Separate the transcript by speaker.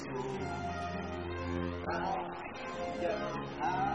Speaker 1: you. I